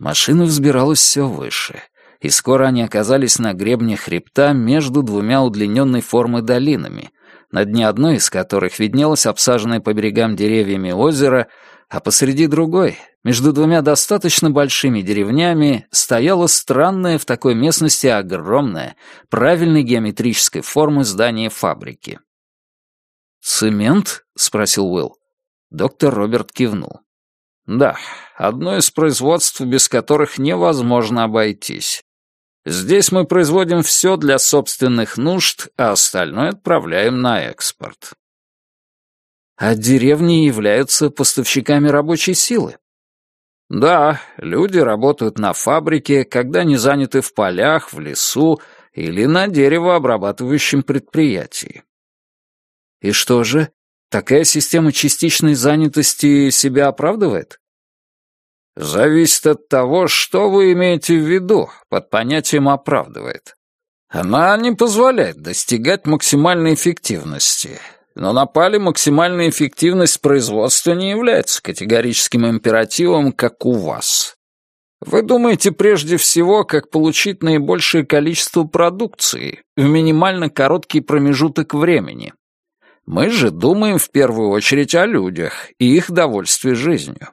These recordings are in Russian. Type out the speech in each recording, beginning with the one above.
Машина взбиралась все выше, и скоро они оказались на гребне хребта между двумя удлиненной формы долинами, на дне одной из которых виднелось обсаженное по берегам деревьями озеро, а посреди другой, между двумя достаточно большими деревнями, стояло странное в такой местности огромное, правильной геометрической формы здание фабрики. «Цемент?» — спросил Уилл. Доктор Роберт кивнул. «Да, одно из производств, без которых невозможно обойтись. Здесь мы производим все для собственных нужд, а остальное отправляем на экспорт». «А деревни являются поставщиками рабочей силы?» «Да, люди работают на фабрике, когда не заняты в полях, в лесу или на деревообрабатывающем предприятии. И что же, такая система частичной занятости себя оправдывает? Зависит от того, что вы имеете в виду под понятием «оправдывает». Она не позволяет достигать максимальной эффективности, но на пале максимальная эффективность производства не является категорическим императивом, как у вас. Вы думаете прежде всего, как получить наибольшее количество продукции в минимально короткий промежуток времени. Мы же думаем в первую очередь о людях и их довольстве жизнью.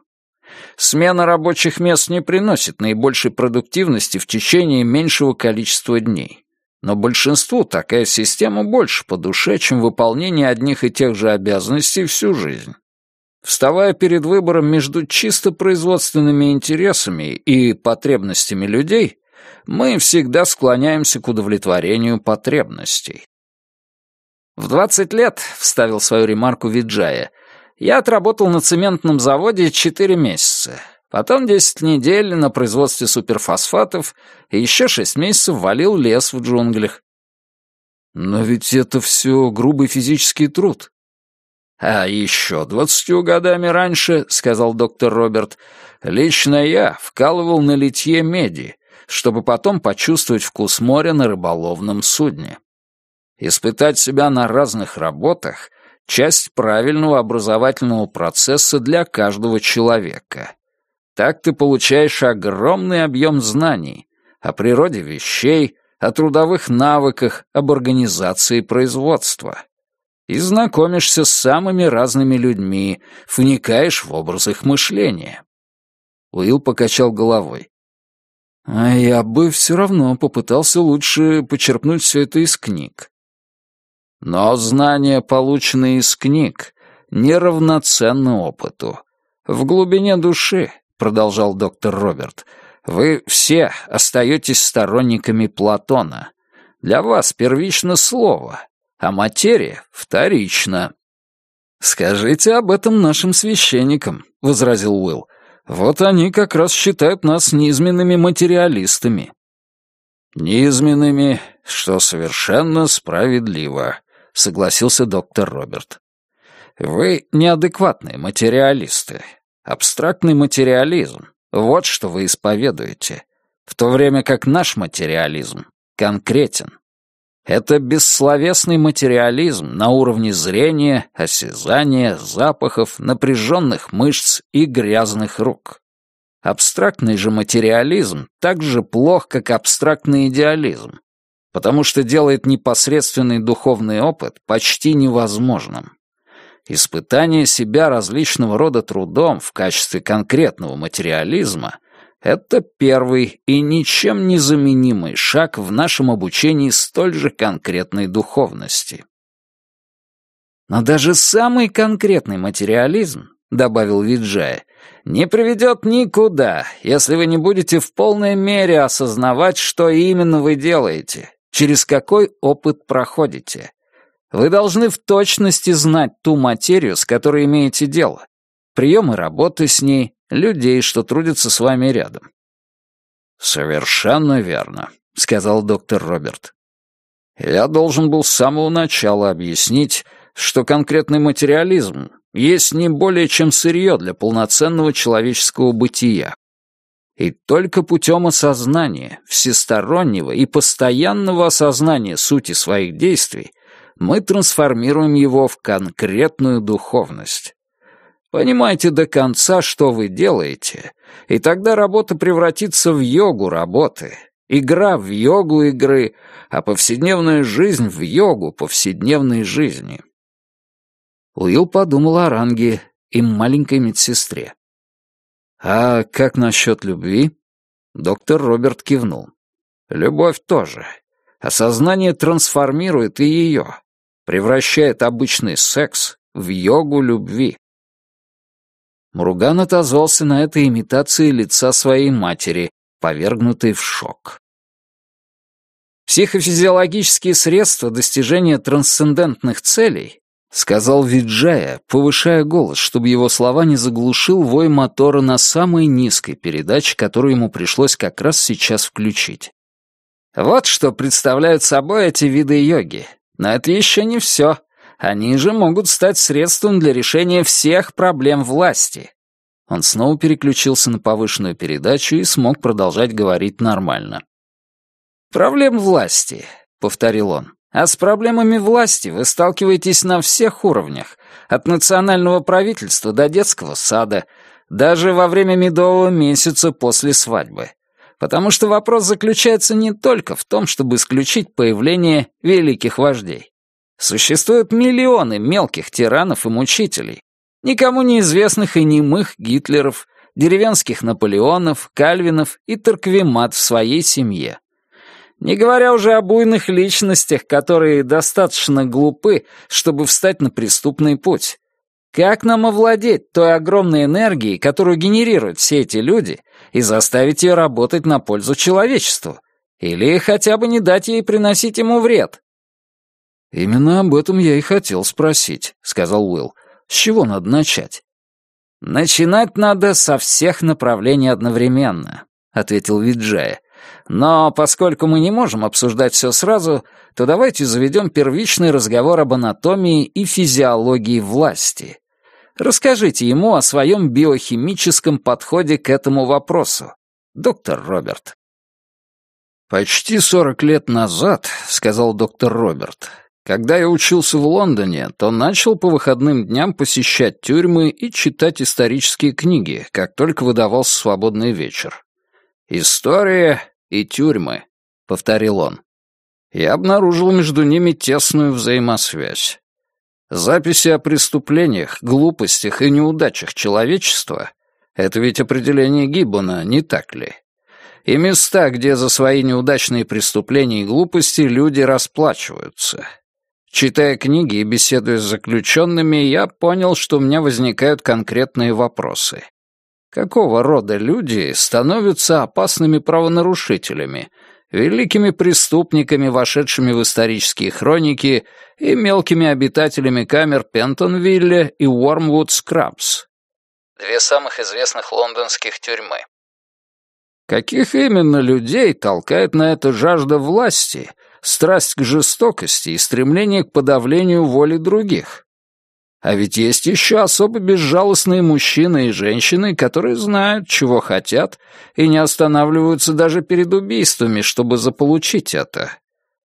Смена рабочих мест не приносит наибольшей продуктивности в течение меньшего количества дней. Но большинству такая система больше по душе, чем выполнение одних и тех же обязанностей всю жизнь. Вставая перед выбором между чисто производственными интересами и потребностями людей, мы всегда склоняемся к удовлетворению потребностей. «В двадцать лет», — вставил свою ремарку Виджая, «я отработал на цементном заводе четыре месяца, потом десять недель на производстве суперфосфатов и еще шесть месяцев валил лес в джунглях». «Но ведь это все грубый физический труд». «А еще двадцатью годами раньше», — сказал доктор Роберт, «лично я вкалывал на литье меди, чтобы потом почувствовать вкус моря на рыболовном судне». Испытать себя на разных работах — часть правильного образовательного процесса для каждого человека. Так ты получаешь огромный объем знаний о природе вещей, о трудовых навыках, об организации производства. И знакомишься с самыми разными людьми, вникаешь в образ их мышления. Уилл покачал головой. А я бы все равно попытался лучше почерпнуть все это из книг. Но знания, полученные из книг, неравноценны опыту. В глубине души, продолжал доктор Роберт, вы все остаетесь сторонниками Платона. Для вас первично слово, а материя вторична. «Скажите об этом нашим священникам», — возразил Уилл. «Вот они как раз считают нас низменными материалистами». «Низменными, что совершенно справедливо», согласился доктор Роберт. Вы неадекватные материалисты. Абстрактный материализм — вот что вы исповедуете, в то время как наш материализм конкретен. Это бессловесный материализм на уровне зрения, осязания, запахов, напряженных мышц и грязных рук. Абстрактный же материализм так же плох, как абстрактный идеализм потому что делает непосредственный духовный опыт почти невозможным. Испытание себя различного рода трудом в качестве конкретного материализма — это первый и ничем не заменимый шаг в нашем обучении столь же конкретной духовности. Но даже самый конкретный материализм, добавил Виджая, не приведет никуда, если вы не будете в полной мере осознавать, что именно вы делаете, через какой опыт проходите. Вы должны в точности знать ту материю, с которой имеете дело, приемы работы с ней, людей, что трудятся с вами рядом. «Совершенно верно», — сказал доктор Роберт. «Я должен был с самого начала объяснить, что конкретный материализм есть не более чем сырье для полноценного человеческого бытия. И только путем осознания, всестороннего и постоянного осознания сути своих действий мы трансформируем его в конкретную духовность. Понимайте до конца, что вы делаете, и тогда работа превратится в йогу работы, игра в йогу игры, а повседневная жизнь в йогу повседневной жизни. Уилл подумал о Ранге и маленькой медсестре. «А как насчет любви?» Доктор Роберт кивнул. «Любовь тоже. Осознание трансформирует и ее, превращает обычный секс в йогу любви. Муруган отозвался на этой имитации лица своей матери, повергнутой в шок. Психофизиологические средства достижения трансцендентных целей, сказал Виджая, повышая голос, чтобы его слова не заглушил вой мотора на самой низкой передаче, которую ему пришлось как раз сейчас включить. Вот что представляют собой эти виды йоги. Но это еще не все. Они же могут стать средством для решения всех проблем власти. Он снова переключился на повышенную передачу и смог продолжать говорить нормально. «Проблем власти», — повторил он. «А с проблемами власти вы сталкиваетесь на всех уровнях, от национального правительства до детского сада, даже во время медового месяца после свадьбы потому что вопрос заключается не только в том, чтобы исключить появление великих вождей. Существуют миллионы мелких тиранов и мучителей, никому неизвестных и немых Гитлеров, деревенских Наполеонов, Кальвинов и Торквемат в своей семье. Не говоря уже о буйных личностях, которые достаточно глупы, чтобы встать на преступный путь. Как нам овладеть той огромной энергией, которую генерируют все эти люди, и заставить ее работать на пользу человечеству? Или хотя бы не дать ей приносить ему вред? «Именно об этом я и хотел спросить», — сказал Уилл. «С чего надо начать?» «Начинать надо со всех направлений одновременно», — ответил Виджая. «Но поскольку мы не можем обсуждать все сразу, то давайте заведем первичный разговор об анатомии и физиологии власти. Расскажите ему о своем биохимическом подходе к этому вопросу, доктор Роберт. «Почти сорок лет назад», — сказал доктор Роберт, «когда я учился в Лондоне, то начал по выходным дням посещать тюрьмы и читать исторические книги, как только выдавался свободный вечер. «История и тюрьмы», — повторил он. Я обнаружил между ними тесную взаимосвязь. Записи о преступлениях, глупостях и неудачах человечества — это ведь определение Гиббона, не так ли? И места, где за свои неудачные преступления и глупости люди расплачиваются. Читая книги и беседуя с заключенными, я понял, что у меня возникают конкретные вопросы. Какого рода люди становятся опасными правонарушителями — великими преступниками, вошедшими в исторические хроники, и мелкими обитателями камер Пентонвилля и Уормвуд Скрабс. Две самых известных лондонских тюрьмы. Каких именно людей толкает на это жажда власти, страсть к жестокости и стремление к подавлению воли других? А ведь есть еще особо безжалостные мужчины и женщины, которые знают, чего хотят, и не останавливаются даже перед убийствами, чтобы заполучить это.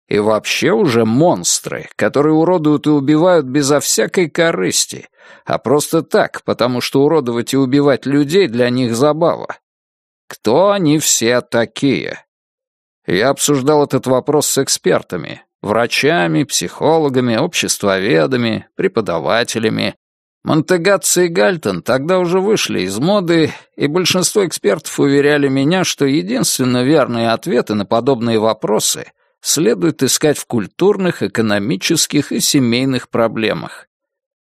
И вообще уже монстры, которые уродуют и убивают безо всякой корысти, а просто так, потому что уродовать и убивать людей для них забава. Кто они все такие? Я обсуждал этот вопрос с экспертами, врачами, психологами, обществоведами, преподавателями. Монтегатца и Гальтон тогда уже вышли из моды, и большинство экспертов уверяли меня, что единственно верные ответы на подобные вопросы следует искать в культурных, экономических и семейных проблемах.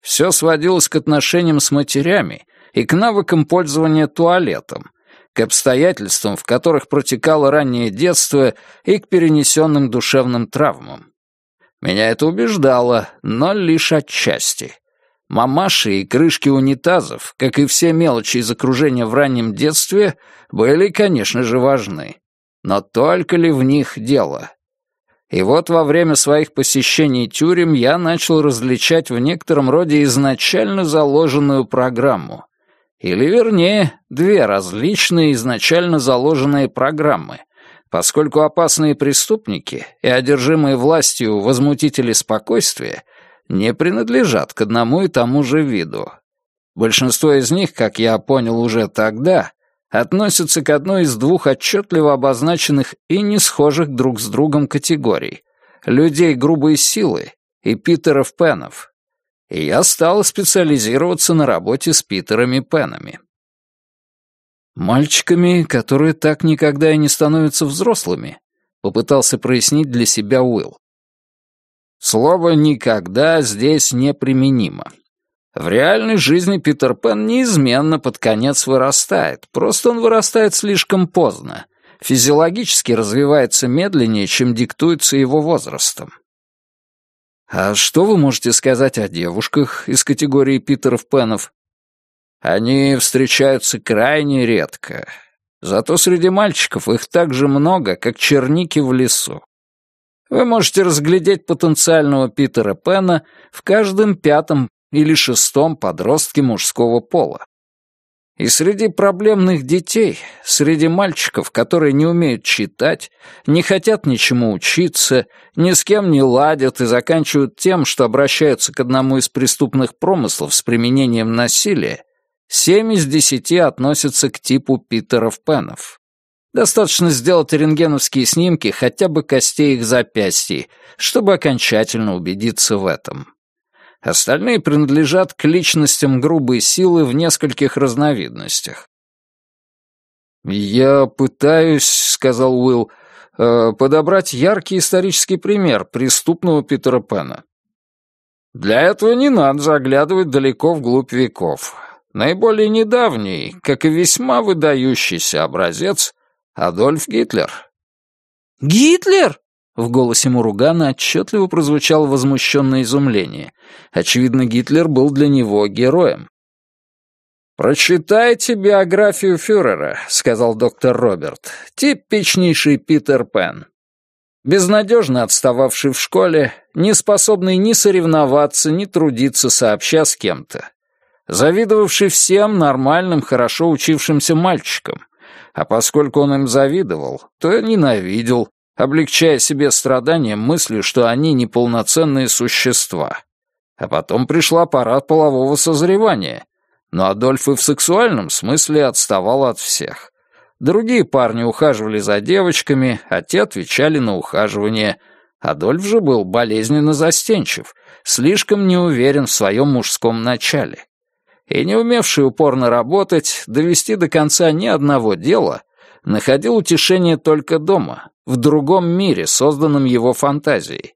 Все сводилось к отношениям с матерями и к навыкам пользования туалетом, к обстоятельствам, в которых протекало раннее детство, и к перенесенным душевным травмам. Меня это убеждало, но лишь отчасти. Мамаши и крышки унитазов, как и все мелочи из окружения в раннем детстве, были, конечно же, важны. Но только ли в них дело? И вот во время своих посещений тюрем я начал различать в некотором роде изначально заложенную программу, или, вернее, две различные изначально заложенные программы, поскольку опасные преступники и одержимые властью возмутители спокойствия не принадлежат к одному и тому же виду. Большинство из них, как я понял уже тогда, относятся к одной из двух отчетливо обозначенных и не схожих друг с другом категорий — людей грубой силы и Питеров Пенов. И я стал специализироваться на работе с Питерами Пенами. Мальчиками, которые так никогда и не становятся взрослыми, попытался прояснить для себя Уилл. Слово «никогда» здесь неприменимо. В реальной жизни Питер Пен неизменно под конец вырастает, просто он вырастает слишком поздно, физиологически развивается медленнее, чем диктуется его возрастом. А что вы можете сказать о девушках из категории Питеров Пенов? Они встречаются крайне редко. Зато среди мальчиков их так же много, как черники в лесу. Вы можете разглядеть потенциального Питера Пена в каждом пятом или шестом подростке мужского пола. И среди проблемных детей, среди мальчиков, которые не умеют читать, не хотят ничему учиться, ни с кем не ладят и заканчивают тем, что обращаются к одному из преступных промыслов с применением насилия, семь из десяти относятся к типу Питеров Пенов. Достаточно сделать рентгеновские снимки хотя бы костей их запястьей, чтобы окончательно убедиться в этом. Остальные принадлежат к личностям грубой силы в нескольких разновидностях. «Я пытаюсь», — сказал Уилл, э, — «подобрать яркий исторический пример преступного Питера Пэна». «Для этого не надо заглядывать далеко вглубь веков. Наиболее недавний, как и весьма выдающийся образец — Адольф Гитлер». «Гитлер?» В голосе Муругана отчетливо прозвучало возмущенное изумление. Очевидно, Гитлер был для него героем. «Прочитайте биографию фюрера», — сказал доктор Роберт. «Типичнейший Питер Пен. Безнадежно отстававший в школе, не способный ни соревноваться, ни трудиться сообща с кем-то. Завидовавший всем нормальным, хорошо учившимся мальчикам. А поскольку он им завидовал, то ненавидел, облегчая себе страдания мыслью, что они неполноценные существа. А потом пришла пора полового созревания. Но Адольф и в сексуальном смысле отставал от всех. Другие парни ухаживали за девочками, а те отвечали на ухаживание. Адольф же был болезненно застенчив, слишком неуверен в своем мужском начале. И не умевший упорно работать, довести до конца ни одного дела, находил утешение только дома, в другом мире, созданном его фантазией.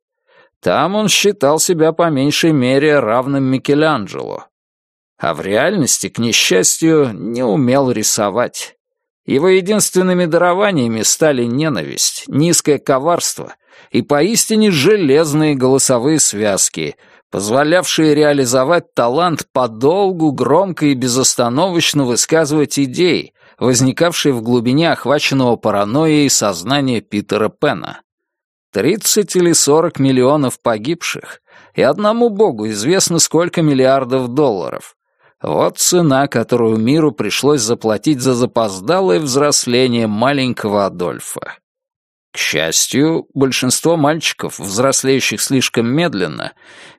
Там он считал себя по меньшей мере равным Микеланджело. А в реальности, к несчастью, не умел рисовать. Его единственными дарованиями стали ненависть, низкое коварство и поистине железные голосовые связки, позволявшие реализовать талант подолгу, громко и безостановочно высказывать идеи, возникавшие в глубине охваченного паранойей сознания Питера Пена. Тридцать или сорок миллионов погибших, и одному богу известно сколько миллиардов долларов. Вот цена, которую миру пришлось заплатить за запоздалое взросление маленького Адольфа. Счастью, большинство мальчиков, взрослеющих слишком медленно,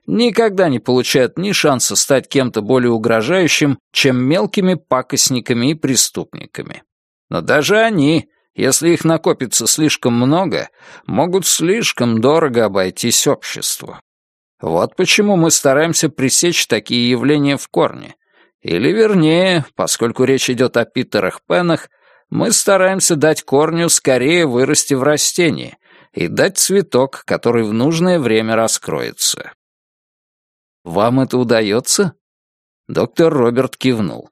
никогда не получают ни шанса стать кем-то более угрожающим, чем мелкими пакостниками и преступниками. Но даже они, если их накопится слишком много, могут слишком дорого обойтись обществу. Вот почему мы стараемся пресечь такие явления в корне. Или вернее, поскольку речь идет о Питерах Пенах, мы стараемся дать корню скорее вырасти в растение и дать цветок, который в нужное время раскроется. Вам это удается? Доктор Роберт кивнул.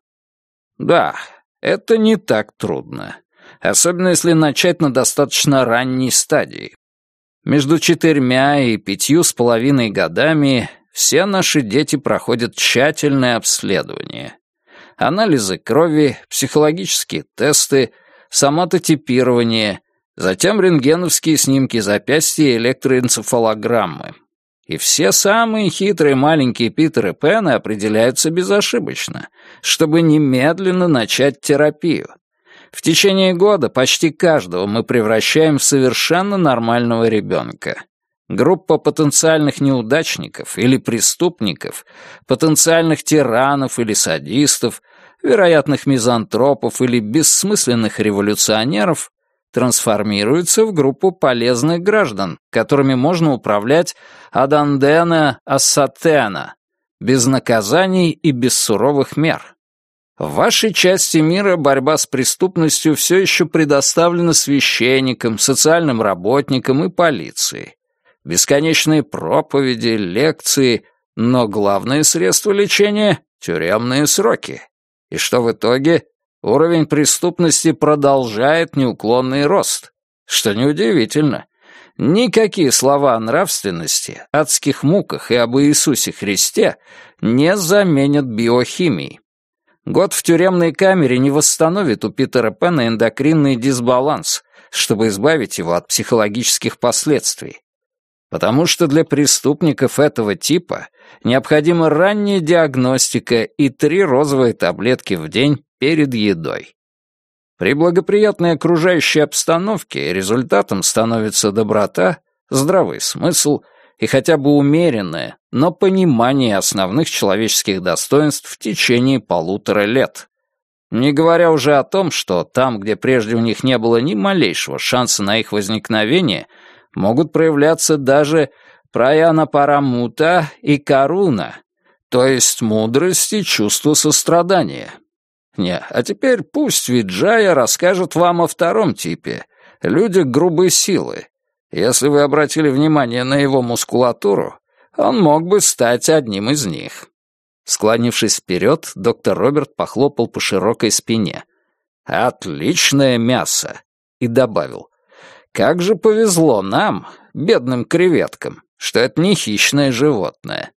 Да, это не так трудно. Особенно если начать на достаточно ранней стадии. Между четырьмя и пятью с половиной годами все наши дети проходят тщательное обследование анализы крови, психологические тесты, соматотипирование, затем рентгеновские снимки запястья и электроэнцефалограммы. И все самые хитрые маленькие Питеры Пены определяются безошибочно, чтобы немедленно начать терапию. В течение года почти каждого мы превращаем в совершенно нормального ребенка. Группа потенциальных неудачников или преступников, потенциальных тиранов или садистов, вероятных мизантропов или бессмысленных революционеров трансформируется в группу полезных граждан, которыми можно управлять адандена ассатена, без наказаний и без суровых мер. В вашей части мира борьба с преступностью все еще предоставлена священникам, социальным работникам и полиции. Бесконечные проповеди, лекции, но главное средство лечения — тюремные сроки. И что в итоге? Уровень преступности продолжает неуклонный рост. Что неудивительно. Никакие слова о нравственности, адских муках и об Иисусе Христе не заменят биохимии. Год в тюремной камере не восстановит у Питера Пэна эндокринный дисбаланс, чтобы избавить его от психологических последствий. Потому что для преступников этого типа необходима ранняя диагностика и три розовые таблетки в день перед едой. При благоприятной окружающей обстановке результатом становится доброта, здравый смысл и хотя бы умеренное, но понимание основных человеческих достоинств в течение полутора лет. Не говоря уже о том, что там, где прежде у них не было ни малейшего шанса на их возникновение, могут проявляться даже праяна парамута и каруна, то есть мудрость и чувство сострадания. Не, а теперь пусть Виджая расскажет вам о втором типе — людях грубой силы. Если вы обратили внимание на его мускулатуру, он мог бы стать одним из них. Склонившись вперед, доктор Роберт похлопал по широкой спине. «Отличное мясо!» и добавил. «Как же повезло нам, бедным креветкам, что это не хищное животное».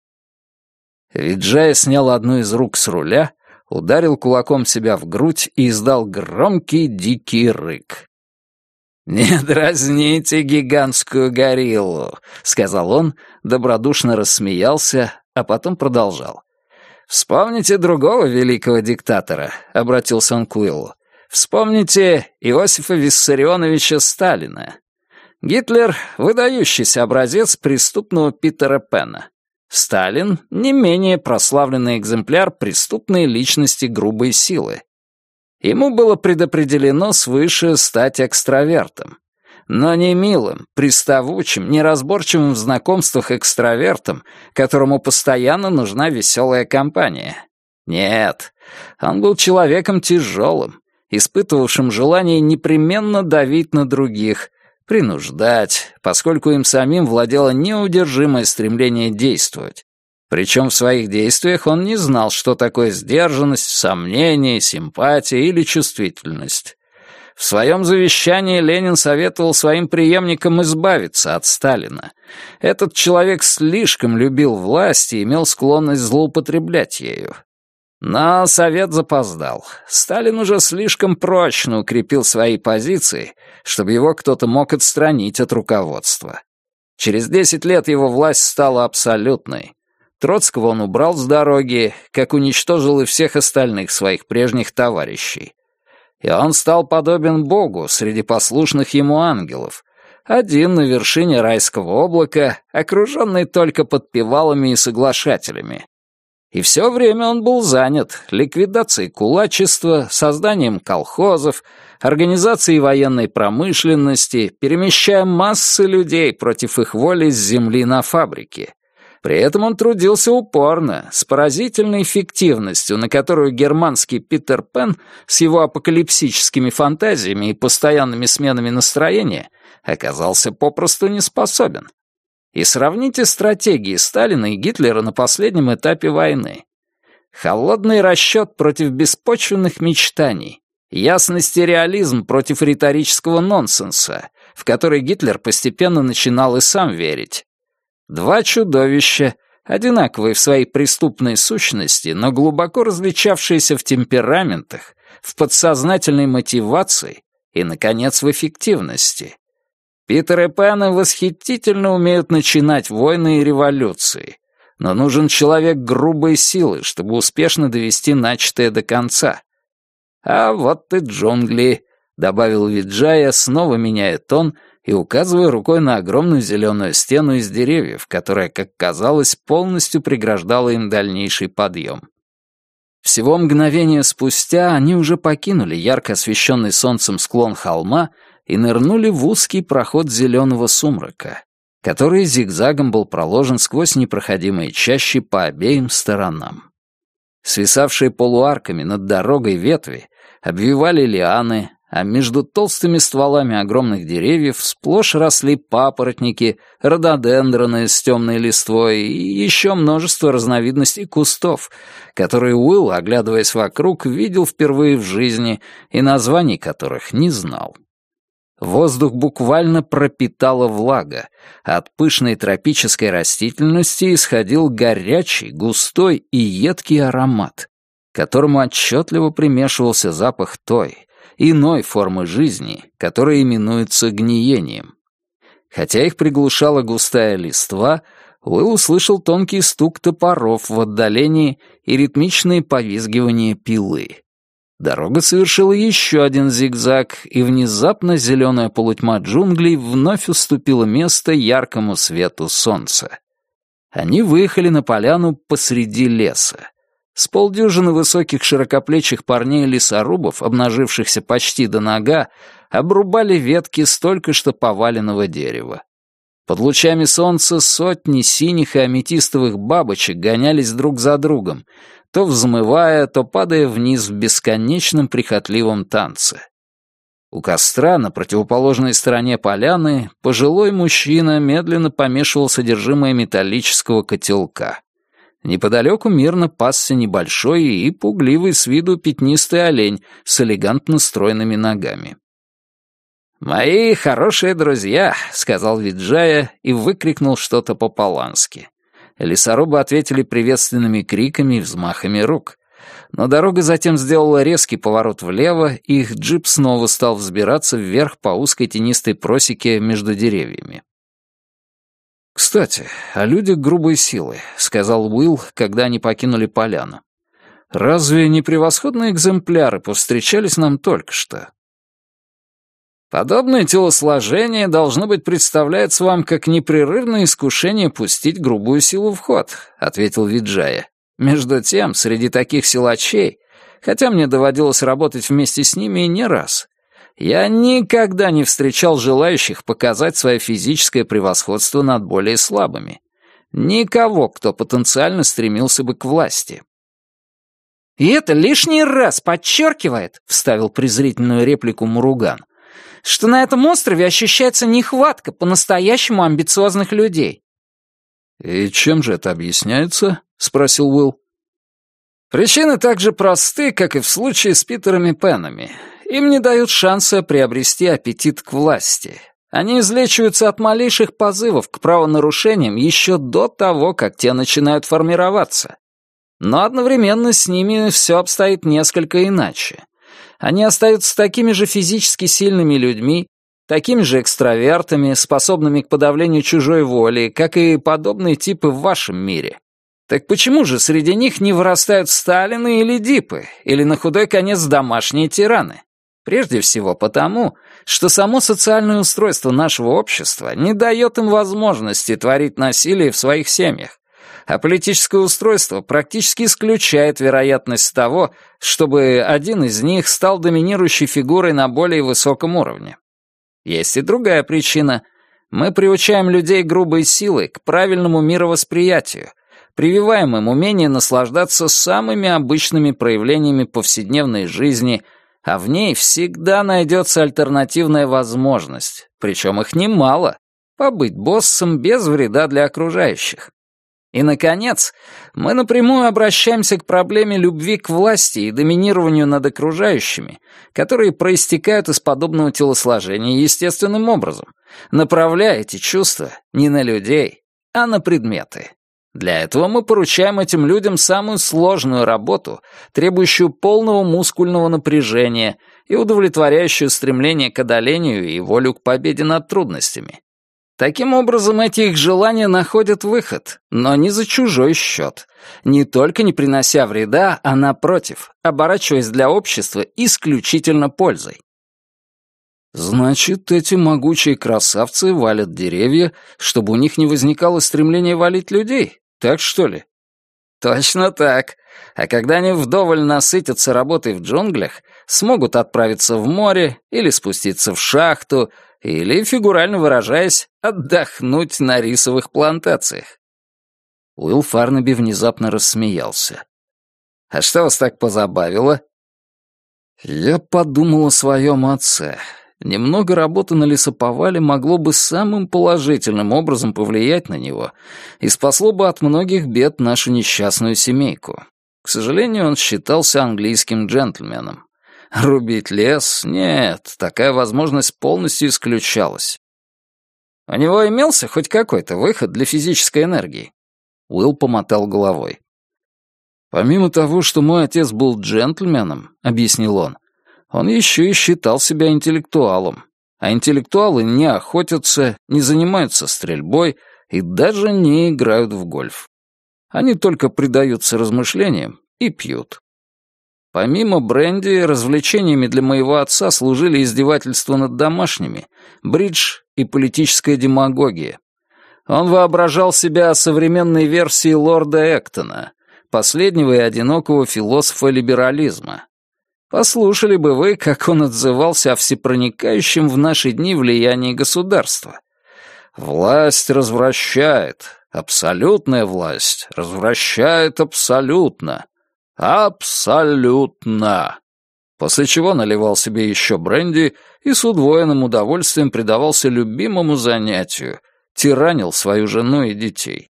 Виджая снял одну из рук с руля, ударил кулаком себя в грудь и издал громкий дикий рык. «Не дразните гигантскую гориллу», — сказал он, добродушно рассмеялся, а потом продолжал. «Вспомните другого великого диктатора», — обратился он к Уиллу. «Вспомните Иосифа Виссарионовича Сталина. Гитлер — выдающийся образец преступного Питера Пена. Сталин — не менее прославленный экземпляр преступной личности грубой силы. Ему было предопределено свыше стать экстравертом. Но не милым, приставучим, неразборчивым в знакомствах экстравертом, которому постоянно нужна веселая компания. Нет, он был человеком тяжелым, испытывавшим желание непременно давить на других, принуждать, поскольку им самим владело неудержимое стремление действовать. Причем в своих действиях он не знал, что такое сдержанность, сомнение, симпатия или чувствительность. В своем завещании Ленин советовал своим преемникам избавиться от Сталина. Этот человек слишком любил власть и имел склонность злоупотреблять ею. Но совет запоздал. Сталин уже слишком прочно укрепил свои позиции, чтобы его кто-то мог отстранить от руководства. Через десять лет его власть стала абсолютной. Троцкого он убрал с дороги, как уничтожил и всех остальных своих прежних товарищей. И он стал подобен Богу среди послушных ему ангелов, один на вершине райского облака, окруженный только подпевалами и соглашателями, и все время он был занят ликвидацией кулачества, созданием колхозов, организацией военной промышленности, перемещая массы людей против их воли с земли на фабрики. При этом он трудился упорно, с поразительной эффективностью, на которую германский Питер Пен с его апокалипсическими фантазиями и постоянными сменами настроения оказался попросту не способен. И сравните стратегии Сталина и Гитлера на последнем этапе войны. Холодный расчет против беспочвенных мечтаний, ясность и реализм против риторического нонсенса, в который Гитлер постепенно начинал и сам верить. Два чудовища, одинаковые в своей преступной сущности, но глубоко различавшиеся в темпераментах, в подсознательной мотивации и, наконец, в эффективности. Питер и Пэна восхитительно умеют начинать войны и революции, но нужен человек грубой силы, чтобы успешно довести начатое до конца. А вот и джунгли, — добавил Виджая, снова меняя тон и указывая рукой на огромную зеленую стену из деревьев, которая, как казалось, полностью преграждала им дальнейший подъем. Всего мгновение спустя они уже покинули ярко освещенный солнцем склон холма и нырнули в узкий проход зеленого сумрака, который зигзагом был проложен сквозь непроходимые чащи по обеим сторонам. Свисавшие полуарками над дорогой ветви обвивали лианы, а между толстыми стволами огромных деревьев сплошь росли папоротники, рододендроны с темной листвой и еще множество разновидностей кустов, которые Уилл, оглядываясь вокруг, видел впервые в жизни и названий которых не знал. Воздух буквально пропитала влага, от пышной тропической растительности исходил горячий, густой и едкий аромат, которому отчетливо примешивался запах той, иной формы жизни, которая именуется гниением. Хотя их приглушала густая листва, Уилл услышал тонкий стук топоров в отдалении и ритмичные повизгивания пилы. Дорога совершила еще один зигзаг, и внезапно зеленая полутьма джунглей вновь уступила место яркому свету солнца. Они выехали на поляну посреди леса. С полдюжины высоких широкоплечих парней-лесорубов, обнажившихся почти до нога, обрубали ветки столько что поваленного дерева. Под лучами солнца сотни синих и аметистовых бабочек гонялись друг за другом, то взмывая, то падая вниз в бесконечном прихотливом танце. У костра на противоположной стороне поляны пожилой мужчина медленно помешивал содержимое металлического котелка. Неподалеку мирно пасся небольшой и пугливый с виду пятнистый олень с элегантно стройными ногами. «Мои хорошие друзья», — сказал Виджая и выкрикнул что-то по-полански. Лесорубы ответили приветственными криками и взмахами рук. Но дорога затем сделала резкий поворот влево, и их джип снова стал взбираться вверх по узкой тенистой просеке между деревьями. «Кстати, о людях грубой силы», — сказал Уилл, когда они покинули поляну. «Разве не превосходные экземпляры повстречались нам только что?» «Подобное телосложение, должно быть, представляется вам как непрерывное искушение пустить грубую силу в ход», — ответил Виджая. «Между тем, среди таких силачей, хотя мне доводилось работать вместе с ними и не раз, я никогда не встречал желающих показать свое физическое превосходство над более слабыми. Никого, кто потенциально стремился бы к власти. «И это лишний раз подчеркивает», — вставил презрительную реплику Муруган, «что на этом острове ощущается нехватка по-настоящему амбициозных людей». «И чем же это объясняется?» — спросил Уилл. «Причины так же просты, как и в случае с Питерами Пенами. Им не дают шанса приобрести аппетит к власти. Они излечиваются от малейших позывов к правонарушениям еще до того, как те начинают формироваться. Но одновременно с ними все обстоит несколько иначе. Они остаются такими же физически сильными людьми, такими же экстравертами, способными к подавлению чужой воли, как и подобные типы в вашем мире. Так почему же среди них не вырастают Сталины или Дипы, или на худой конец домашние тираны? Прежде всего потому, что само социальное устройство нашего общества не дает им возможности творить насилие в своих семьях, а политическое устройство практически исключает вероятность того, чтобы один из них стал доминирующей фигурой на более высоком уровне. Есть и другая причина. Мы приучаем людей грубой силой к правильному мировосприятию, прививаем им умение наслаждаться самыми обычными проявлениями повседневной жизни – а в ней всегда найдется альтернативная возможность, причем их немало, побыть боссом без вреда для окружающих. И, наконец, мы напрямую обращаемся к проблеме любви к власти и доминированию над окружающими, которые проистекают из подобного телосложения естественным образом, направляя эти чувства не на людей, а на предметы. Для этого мы поручаем этим людям самую сложную работу, требующую полного мускульного напряжения и удовлетворяющую стремление к одолению и волю к победе над трудностями. Таким образом, эти их желания находят выход, но не за чужой счет, не только не принося вреда, а напротив, оборачиваясь для общества исключительно пользой. Значит, эти могучие красавцы валят деревья, чтобы у них не возникало стремления валить людей, так что ли? Точно так. А когда они вдоволь насытятся работой в джунглях, смогут отправиться в море или спуститься в шахту, или, фигурально выражаясь, отдохнуть на рисовых плантациях. Уилл Фарнаби внезапно рассмеялся. «А что вас так позабавило?» «Я подумал о своем отце. Немного работы на лесоповале могло бы самым положительным образом повлиять на него и спасло бы от многих бед нашу несчастную семейку. К сожалению, он считался английским джентльменом. Рубить лес? Нет, такая возможность полностью исключалась. У него имелся хоть какой-то выход для физической энергии? Уилл помотал головой. Помимо того, что мой отец был джентльменом, объяснил он, он еще и считал себя интеллектуалом. А интеллектуалы не охотятся, не занимаются стрельбой и даже не играют в гольф. Они только предаются размышлениям и пьют. Помимо бренди, развлечениями для моего отца служили издевательства над домашними, бридж и политическая демагогия. Он воображал себя современной версией лорда Эктона, последнего и одинокого философа либерализма, Послушали бы вы, как он отзывался о всепроникающем в наши дни влиянии государства. Власть развращает, абсолютная власть развращает абсолютно. Абсолютно. После чего наливал себе еще бренди и с удвоенным удовольствием предавался любимому занятию — тиранил свою жену и детей.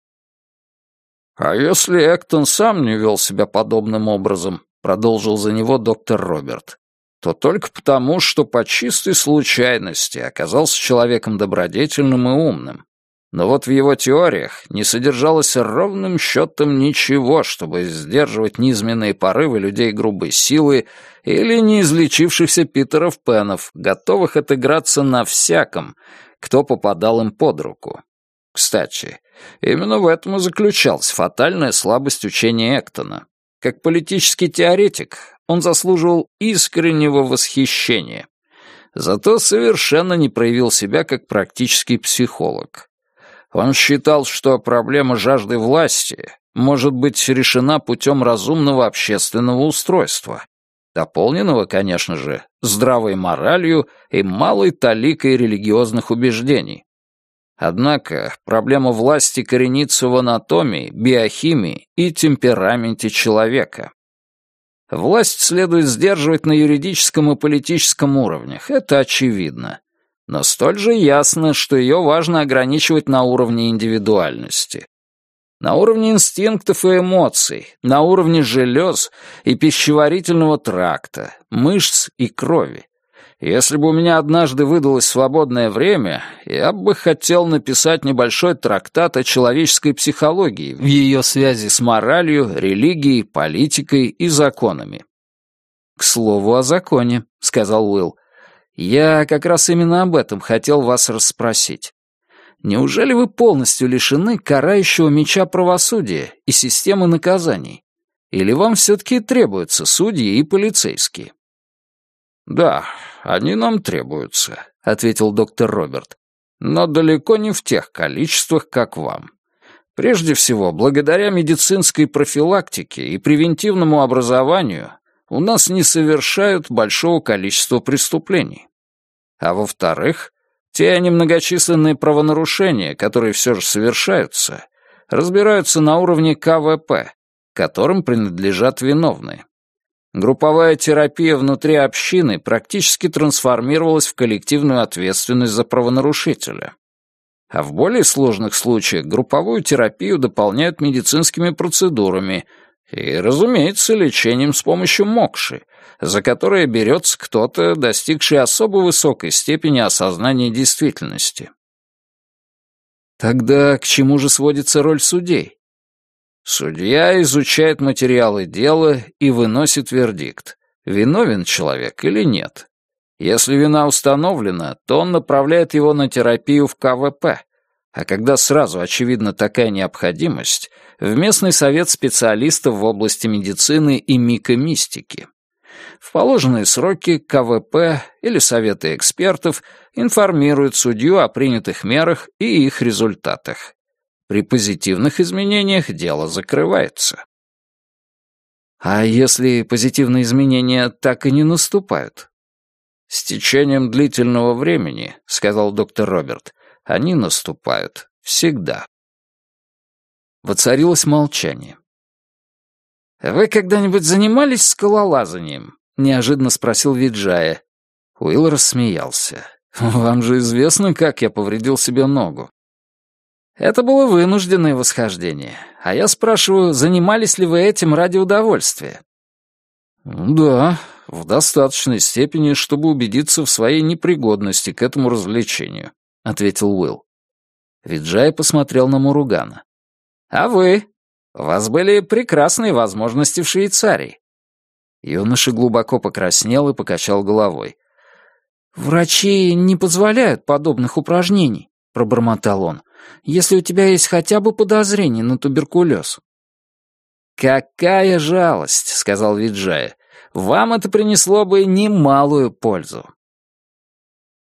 А если Эктон сам не вел себя подобным образом, — продолжил за него доктор Роберт, то только потому, что по чистой случайности оказался человеком добродетельным и умным. Но вот в его теориях не содержалось ровным счетом ничего, чтобы сдерживать низменные порывы людей грубой силы или неизлечившихся Питеров Пенов, готовых отыграться на всяком, кто попадал им под руку. Кстати, именно в этом и заключалась фатальная слабость учения Эктона. Как политический теоретик он заслуживал искреннего восхищения. Зато совершенно не проявил себя как практический психолог. Он считал, что проблема жажды власти может быть решена путем разумного общественного устройства, дополненного, конечно же, здравой моралью и малой таликой религиозных убеждений. Однако проблема власти коренится в анатомии, биохимии и темпераменте человека. Власть следует сдерживать на юридическом и политическом уровнях, это очевидно. Но столь же ясно, что ее важно ограничивать на уровне индивидуальности. На уровне инстинктов и эмоций, на уровне желез и пищеварительного тракта, мышц и крови. Если бы у меня однажды выдалось свободное время, я бы хотел написать небольшой трактат о человеческой психологии в ее связи с моралью, религией, политикой и законами. «К слову о законе», — сказал Уилл. «Я как раз именно об этом хотел вас расспросить. Неужели вы полностью лишены карающего меча правосудия и системы наказаний? Или вам все-таки требуются судьи и полицейские?» «Да, они нам требуются», — ответил доктор Роберт. «Но далеко не в тех количествах, как вам. Прежде всего, благодаря медицинской профилактике и превентивному образованию у нас не совершают большого количества преступлений. А во-вторых, те немногочисленные правонарушения, которые все же совершаются, разбираются на уровне КВП, которым принадлежат виновные. Групповая терапия внутри общины практически трансформировалась в коллективную ответственность за правонарушителя. А в более сложных случаях групповую терапию дополняют медицинскими процедурами и, разумеется, лечением с помощью мокши, за которое берется кто-то, достигший особо высокой степени осознания действительности. Тогда к чему же сводится роль судей? Судья изучает материалы дела и выносит вердикт, виновен человек или нет. Если вина установлена, то он направляет его на терапию в КВП, а когда сразу очевидна такая необходимость, в местный совет специалистов в области медицины и микомистики. В положенные сроки КВП или советы экспертов информируют судью о принятых мерах и их результатах. При позитивных изменениях дело закрывается. А если позитивные изменения так и не наступают? С течением длительного времени, сказал доктор Роберт, они наступают всегда. Воцарилось молчание. «Вы когда-нибудь занимались скалолазанием?» — неожиданно спросил Виджая. Уилл рассмеялся. «Вам же известно, как я повредил себе ногу». Это было вынужденное восхождение. А я спрашиваю, занимались ли вы этим ради удовольствия? Да, в достаточной степени, чтобы убедиться в своей непригодности к этому развлечению, ответил Уилл. Виджай посмотрел на Муругана. А вы? У вас были прекрасные возможности в Швейцарии. Юноша глубоко покраснел и покачал головой. «Врачи не позволяют подобных упражнений», — пробормотал он если у тебя есть хотя бы подозрение на туберкулез». «Какая жалость», — сказал Виджая. «Вам это принесло бы немалую пользу».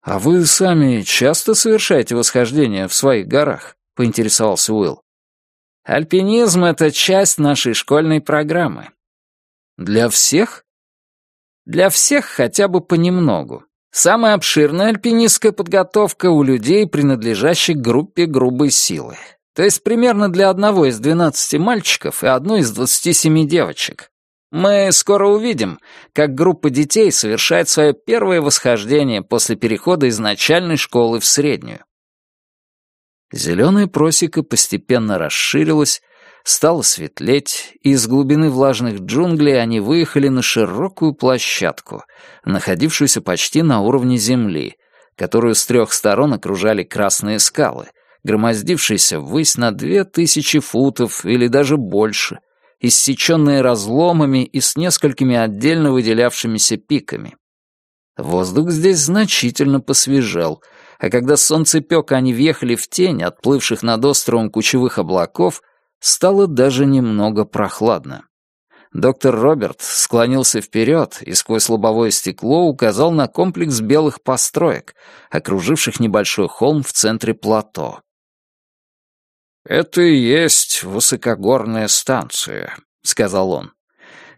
«А вы сами часто совершаете восхождения в своих горах?» — поинтересовался Уилл. «Альпинизм — это часть нашей школьной программы». «Для всех?» «Для всех хотя бы понемногу. Самая обширная альпинистская подготовка у людей, принадлежащих группе грубой силы. То есть примерно для одного из 12 мальчиков и одной из 27 девочек. Мы скоро увидим, как группа детей совершает свое первое восхождение после перехода из начальной школы в среднюю. Зеленая просека постепенно расширилась, Стало светлеть, и из глубины влажных джунглей они выехали на широкую площадку, находившуюся почти на уровне земли, которую с трех сторон окружали красные скалы, громоздившиеся ввысь на две тысячи футов или даже больше, иссеченные разломами и с несколькими отдельно выделявшимися пиками. Воздух здесь значительно посвежел, а когда солнце пек, они въехали в тень отплывших над островом кучевых облаков — стало даже немного прохладно. Доктор Роберт склонился вперед и сквозь лобовое стекло указал на комплекс белых построек, окруживших небольшой холм в центре плато. «Это и есть высокогорная станция», — сказал он.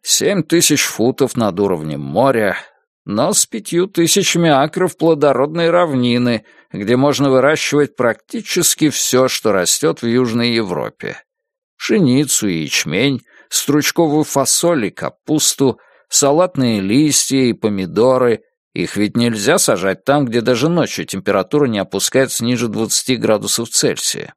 «Семь тысяч футов над уровнем моря, но с пятью тысячами акров плодородной равнины, где можно выращивать практически все, что растет в Южной Европе пшеницу и ячмень, стручковую фасоль и капусту, салатные листья и помидоры. Их ведь нельзя сажать там, где даже ночью температура не опускается ниже 20 градусов Цельсия.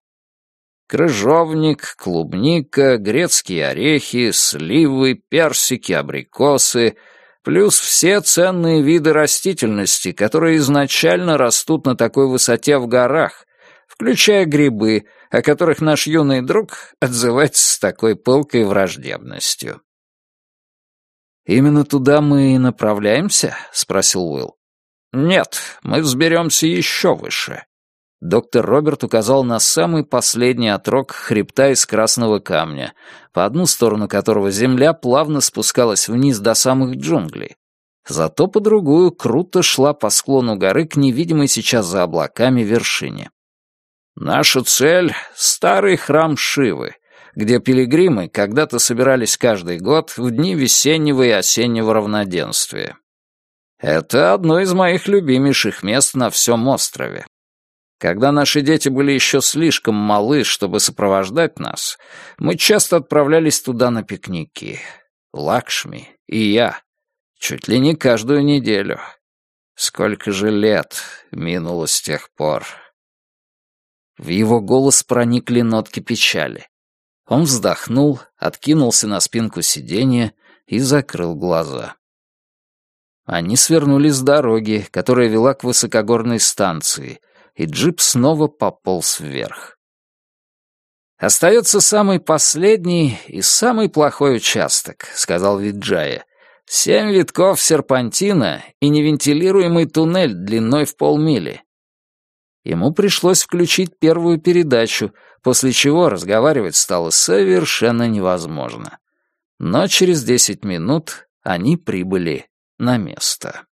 Крыжовник, клубника, грецкие орехи, сливы, персики, абрикосы, плюс все ценные виды растительности, которые изначально растут на такой высоте в горах, включая грибы, о которых наш юный друг отзывается с такой пылкой враждебностью. «Именно туда мы и направляемся?» — спросил Уилл. «Нет, мы взберемся еще выше». Доктор Роберт указал на самый последний отрог хребта из красного камня, по одну сторону которого земля плавно спускалась вниз до самых джунглей. Зато по другую круто шла по склону горы к невидимой сейчас за облаками вершине. Наша цель — старый храм Шивы, где пилигримы когда-то собирались каждый год в дни весеннего и осеннего равноденствия. Это одно из моих любимейших мест на всем острове. Когда наши дети были еще слишком малы, чтобы сопровождать нас, мы часто отправлялись туда на пикники. Лакшми и я. Чуть ли не каждую неделю. Сколько же лет минуло с тех пор. В его голос проникли нотки печали. Он вздохнул, откинулся на спинку сиденья и закрыл глаза. Они свернули с дороги, которая вела к высокогорной станции, и джип снова пополз вверх. «Остается самый последний и самый плохой участок», — сказал Виджая. «Семь витков серпантина и невентилируемый туннель длиной в полмили. Ему пришлось включить первую передачу, после чего разговаривать стало совершенно невозможно. Но через десять минут они прибыли на место.